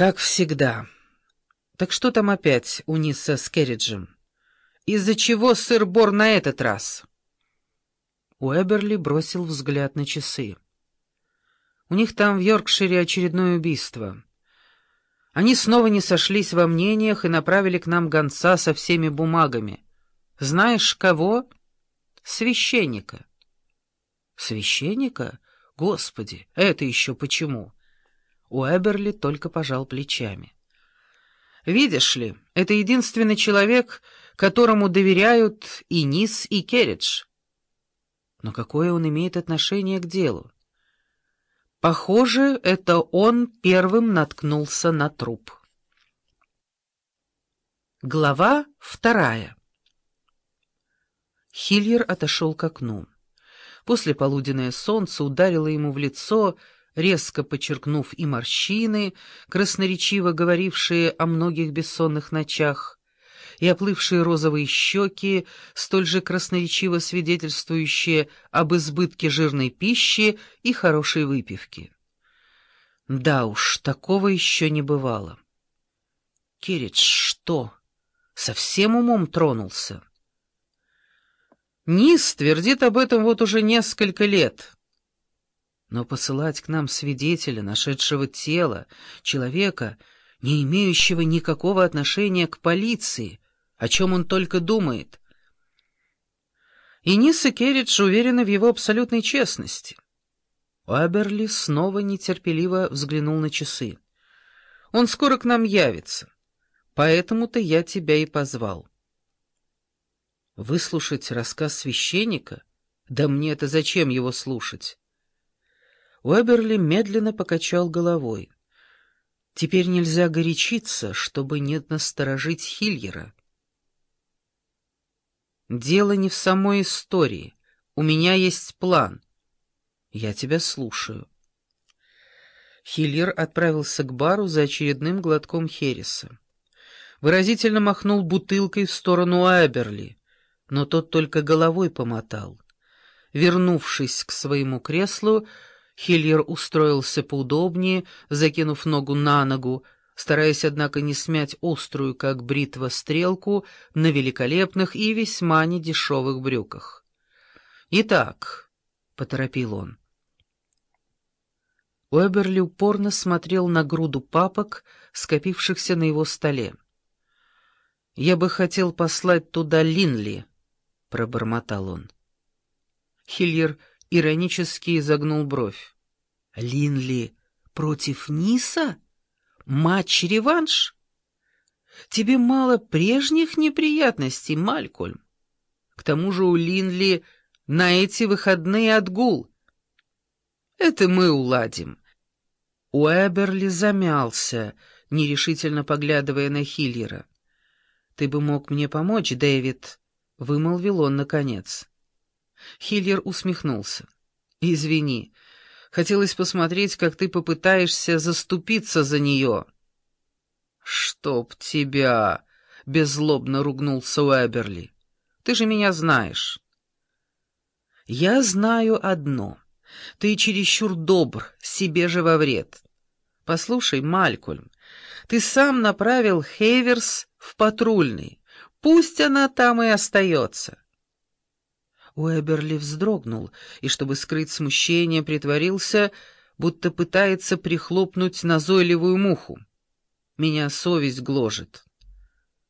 Как всегда. Так что там опять у Ниса с Керриджем? Из-за чего сыр-бор на этот раз? Уэберли бросил взгляд на часы. У них там в Йоркшире очередное убийство. Они снова не сошлись во мнениях и направили к нам гонца со всеми бумагами. Знаешь, кого? Священника. Священника? Господи, это еще почему? Уэберли только пожал плечами. Видишь ли, это единственный человек, которому доверяют и Низ, и Керридж. Но какое он имеет отношение к делу? Похоже, это он первым наткнулся на труп. Глава вторая Хильер отошел к окну. После полуденное солнце ударило ему в лицо, резко подчеркнув и морщины, красноречиво говорившие о многих бессонных ночах, и оплывшие розовые щеки, столь же красноречиво свидетельствующие об избытке жирной пищи и хорошей выпивки. Да уж, такого еще не бывало. Кирич, что, совсем умом тронулся? Низ твердит об этом вот уже несколько лет. Но посылать к нам свидетеля, нашедшего тело, человека, не имеющего никакого отношения к полиции, о чем он только думает. И Низ и Керридж уверены в его абсолютной честности. Уэберли снова нетерпеливо взглянул на часы. «Он скоро к нам явится, поэтому-то я тебя и позвал». «Выслушать рассказ священника? Да мне это зачем его слушать?» Уэберли медленно покачал головой. Теперь нельзя горячиться, чтобы не насторожить Хильера. Дело не в самой истории. У меня есть план. Я тебя слушаю. Хильер отправился к бару за очередным глотком Хереса. Выразительно махнул бутылкой в сторону Уэберли, но тот только головой помотал. Вернувшись к своему креслу, Хиллер устроился поудобнее, закинув ногу на ногу, стараясь, однако, не смять острую, как бритва, стрелку на великолепных и весьма недешевых брюках. «Итак», — поторопил он. Уэберли упорно смотрел на груду папок, скопившихся на его столе. «Я бы хотел послать туда Линли», — пробормотал он. Хиллер иронически изогнул бровь. «Линли против Ниса? Матч-реванш? Тебе мало прежних неприятностей, Малькольм. К тому же у Линли на эти выходные отгул. Это мы уладим». Уэберли замялся, нерешительно поглядывая на Хиллера. «Ты бы мог мне помочь, Дэвид», — вымолвил он наконец. Хиллер усмехнулся. «Извини, хотелось посмотреть, как ты попытаешься заступиться за нее». «Чтоб тебя!» — беззлобно ругнулся Уэберли. «Ты же меня знаешь». «Я знаю одно. Ты чересчур добр, себе же во вред. Послушай, Малькольм, ты сам направил Хейверс в патрульный. Пусть она там и остается». Уэберли вздрогнул и, чтобы скрыть смущение, притворился, будто пытается прихлопнуть назойливую муху. «Меня совесть гложет».